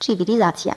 cywilizację.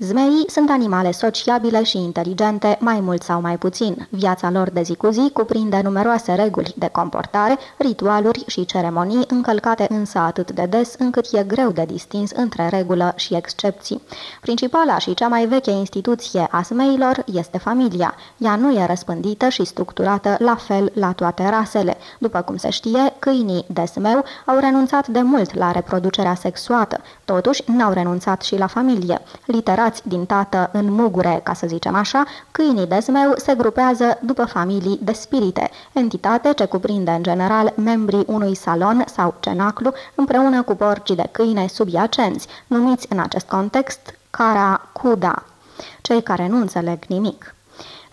Zmeii sunt animale sociabile și inteligente, mai mult sau mai puțin. Viața lor de zi cu zi cuprinde numeroase reguli de comportare, ritualuri și ceremonii, încălcate însă atât de des încât e greu de distins între regulă și excepții. Principala și cea mai veche instituție a zmeilor este familia. Ea nu e răspândită și structurată la fel la toate rasele. După cum se știe, câinii de zmeu au renunțat de mult la reproducerea sexuată. Totuși, n-au renunțat și la familie. Litera luați din tată în mugure, ca să zicem așa, câinii de zmeu se grupează după familii de spirite, entitate ce cuprinde în general membrii unui salon sau cenaclu împreună cu porcii de câine subiacenți, numiți în acest context cara cuda, cei care nu înțeleg nimic.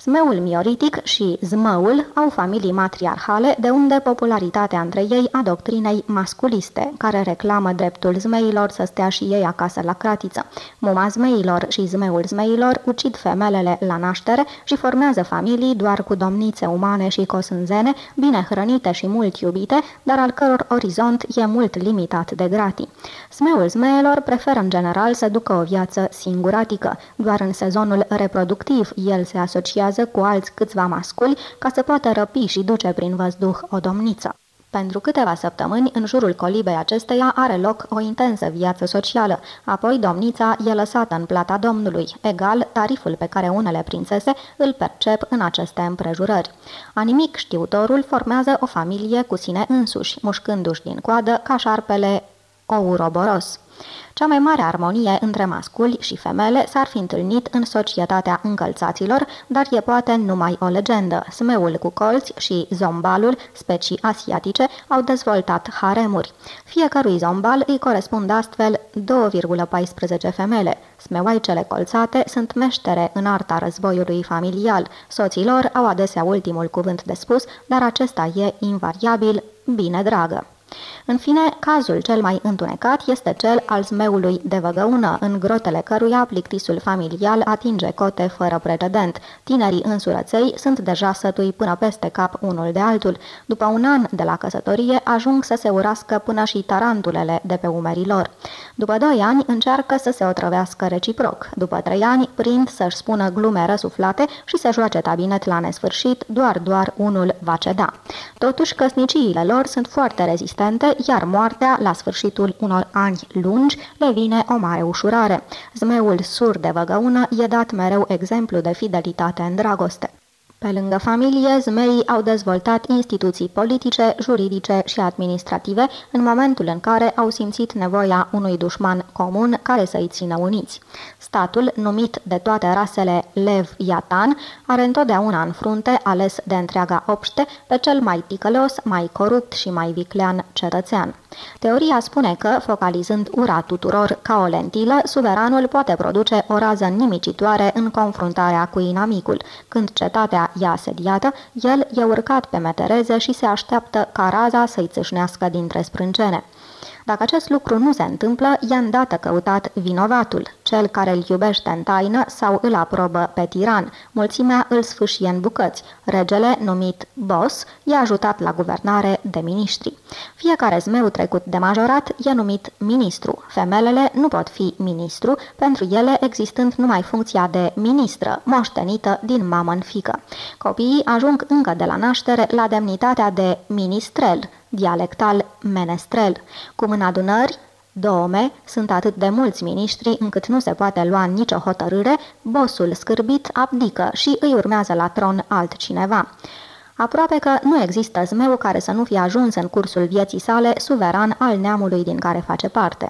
Zmeul mioritic și zmăul au familii matriarhale, de unde popularitatea între ei a doctrinei masculiste, care reclamă dreptul zmeilor să stea și ei acasă la cratiță. Muma zmeilor și zmeul zmeilor ucid femelele la naștere și formează familii doar cu domnițe umane și cosânzene, bine hrănite și mult iubite, dar al căror orizont e mult limitat de gratii. Zmeul zmeilor preferă în general să ducă o viață singuratică. Doar în sezonul reproductiv el se asociază lucrează cu alți câțiva masculi ca să poată răpi și duce prin văzduh o domniță. Pentru câteva săptămâni, în jurul colibei acesteia are loc o intensă viață socială, apoi domnița e lăsată în plata domnului, egal tariful pe care unele prințese îl percep în aceste împrejurări. Animic știutorul formează o familie cu sine însuși, mușcându-și din coadă ca șarpele ouroboros. Cea mai mare armonie între masculi și femele s-ar fi întâlnit în societatea încălțaților, dar e poate numai o legendă. Smeul cu colți și zombalul, specii asiatice, au dezvoltat haremuri. Fiecărui zombal îi corespund astfel 2,14 femele. Smeoaicele colțate sunt meștere în arta războiului familial. Soților au adesea ultimul cuvânt de spus, dar acesta e invariabil bine dragă. În fine, cazul cel mai întunecat este cel al zmeului de văgăună, în grotele căruia plictisul familial atinge cote fără precedent. Tinerii însurăței sunt deja sătui până peste cap unul de altul. După un an de la căsătorie, ajung să se urască până și tarantulele de pe umerii lor. După doi ani, încearcă să se otrăvească reciproc. După trei ani, prind să-și spună glume răsuflate și se joace tabinet la nesfârșit, doar, doar unul va ceda. Totuși, căsniciile lor sunt foarte rezistente, iar moartea, la sfârșitul unor ani lungi, le vine o mare ușurare. Zmeul sur de văgăună e dat mereu exemplu de fidelitate în dragoste. Pe lângă familie, zmeii au dezvoltat instituții politice, juridice și administrative în momentul în care au simțit nevoia unui dușman comun care să-i țină uniți. Statul, numit de toate rasele Lev Iatan, are întotdeauna în frunte, ales de întreaga obște, pe cel mai ticălos, mai corupt și mai viclean cetățean. Teoria spune că, focalizând ura tuturor ca o lentilă, suveranul poate produce o rază nimicitoare în confruntarea cu inamicul. Când cetatea e asediată, el e urcat pe metereze și se așteaptă ca raza să-i țâșnească dintre sprâncene. Dacă acest lucru nu se întâmplă, i-a îndată căutat vinovatul, cel care îl iubește în taină sau îl aprobă pe tiran. Mulțimea îl sfâșie în bucăți. Regele, numit boss, i-a ajutat la guvernare de miniștri. Fiecare zmeu trecut de majorat e numit ministru. Femelele nu pot fi ministru, pentru ele existând numai funcția de ministră, moștenită din mamă în fică. Copiii ajung încă de la naștere la demnitatea de ministrel, dialectal menestrel. Cum în adunări, Doume sunt atât de mulți miniștri încât nu se poate lua nicio hotărâre, bosul scârbit abdică și îi urmează la tron altcineva. Aproape că nu există zmeu care să nu fie ajuns în cursul vieții sale suveran al neamului din care face parte.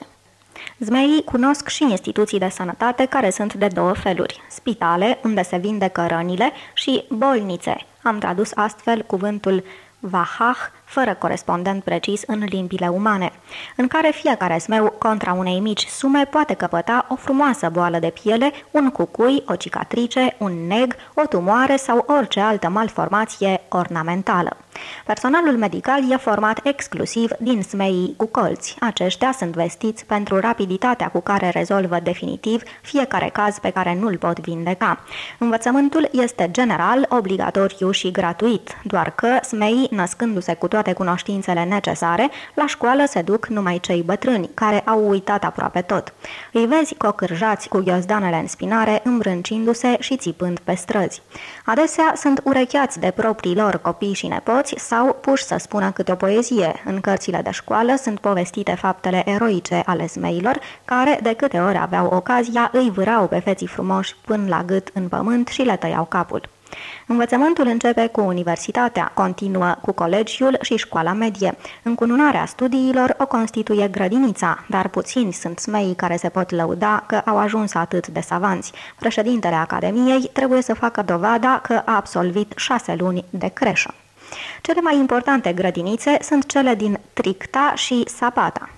Zmeii cunosc și instituții de sănătate care sunt de două feluri, spitale, unde se vindecă rănile, și bolnițe. Am tradus astfel cuvântul vahah, fără corespondent precis în limbile umane, în care fiecare smeu contra unei mici sume poate căpăta o frumoasă boală de piele, un cucui, o cicatrice, un neg, o tumoare sau orice altă malformație ornamentală. Personalul medical e format exclusiv din smeii cu colți. Aceștia sunt vestiți pentru rapiditatea cu care rezolvă definitiv fiecare caz pe care nu-l pot vindeca. Învățământul este general, obligatoriu și gratuit, doar că smeii, născându-se cu toate cunoștințele necesare, la școală se duc numai cei bătrâni, care au uitat aproape tot. Îi vezi cocârjați cu ghiozdanele în spinare, îmbrâncindu-se și țipând pe străzi. Adesea sunt urecheați de proprii lor copii și nepoți sau puși să spună câte o poezie. În cărțile de școală sunt povestite faptele eroice ale smeilor, care, de câte ori aveau ocazia, îi vârau pe feții frumoși până la gât în pământ și le tăiau capul. Învățământul începe cu universitatea, continuă cu colegiul și școala medie. Încununarea studiilor o constituie grădinița, dar puțini sunt smei care se pot lăuda că au ajuns atât de savanți. Președintele Academiei trebuie să facă dovada că a absolvit șase luni de creșă. Cele mai importante grădinițe sunt cele din Tricta și Sapata.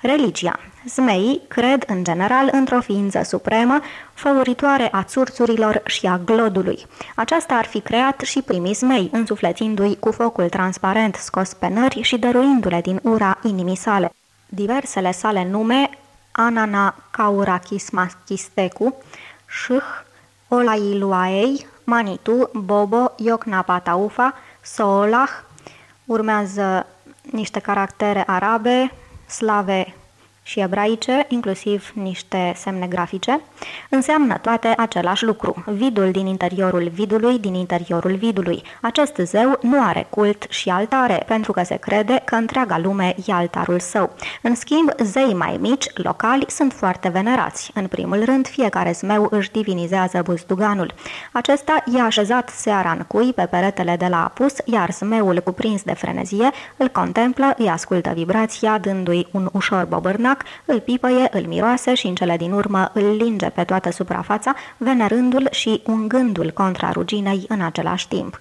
Religia. Zmeii cred în general într-o ființă supremă, făuritoare a țurțurilor și a glodului. Aceasta ar fi creat și primii zmei, însuflețindu-i cu focul transparent scos pe nări și dăruindu-le din ura inimii sale. Diversele sale nume, Anana Kaurakismachistecu, Shh, Olailuaei, Manitu, Bobo, Iocnapataufa, Solah, urmează niște caractere arabe, slave și ebraice, inclusiv niște semne grafice, înseamnă toate același lucru. Vidul din interiorul vidului, din interiorul vidului. Acest zeu nu are cult și altare, pentru că se crede că întreaga lume e altarul său. În schimb, zei mai mici, locali, sunt foarte venerați. În primul rând, fiecare zmeu își divinizează buzduganul. Acesta e așezat seara în cui pe peretele de la apus, iar zmeul cuprins de frenezie îl contemplă, îi ascultă vibrația, dându-i un ușor bobârnac, stomac, îl pipăie, îl miroase și în cele din urmă îl linge pe toată suprafața, venerându-l și ungându-l contra ruginei în același timp.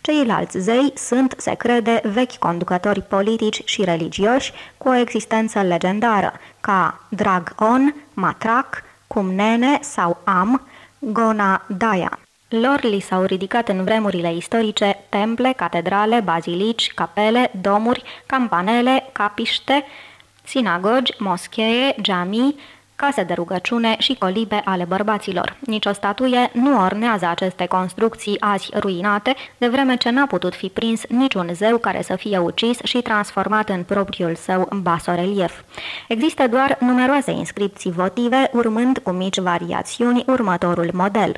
Ceilalți zei sunt, se crede, vechi conducători politici și religioși cu o existență legendară, ca Dragon, Matrac, Cumnene sau Am, Gona Daia. Lor li s-au ridicat în vremurile istorice temple, catedrale, bazilici, capele, domuri, campanele, capiște, sinagogi, moschee, jamii, case de rugăciune și colibe ale bărbaților. Nici o statuie nu ornează aceste construcții azi ruinate, de vreme ce n-a putut fi prins niciun zeu care să fie ucis și transformat în propriul său basorelief. Există doar numeroase inscripții votive, urmând cu mici variațiuni următorul model.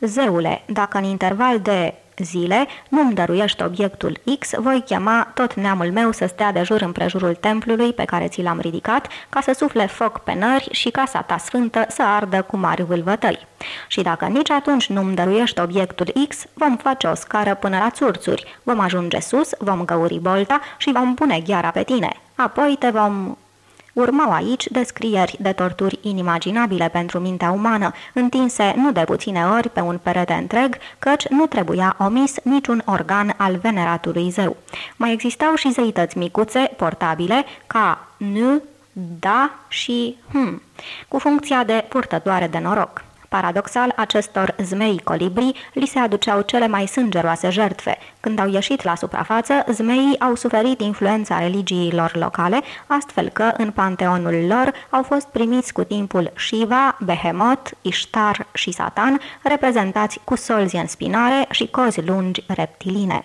Zeule, dacă în interval de zile nu-mi dăruiești obiectul X, voi chema tot neamul meu să stea de jur împrejurul templului pe care ți l-am ridicat, ca să sufle foc pe nări și casa ta sfântă să ardă cu mari vâlvătăi. Și dacă nici atunci nu-mi dăruiești obiectul X, vom face o scară până la țurțuri, vom ajunge sus, vom găuri bolta și vom pune gheara pe tine. Apoi te vom Urmau aici descrieri de torturi inimaginabile pentru mintea umană, întinse nu de puține ori pe un perete întreg, căci nu trebuia omis niciun organ al veneratului zeu. Mai existau și zeități micuțe, portabile, ca N, Da și Hm, cu funcția de purtătoare de noroc. Paradoxal, acestor zmei colibri li se aduceau cele mai sângeroase jertfe. Când au ieșit la suprafață, zmeii au suferit influența religiilor locale, astfel că în panteonul lor au fost primiți cu timpul Shiva, Behemoth, Ishtar și Satan, reprezentați cu solzi în spinare și cozi lungi reptiline.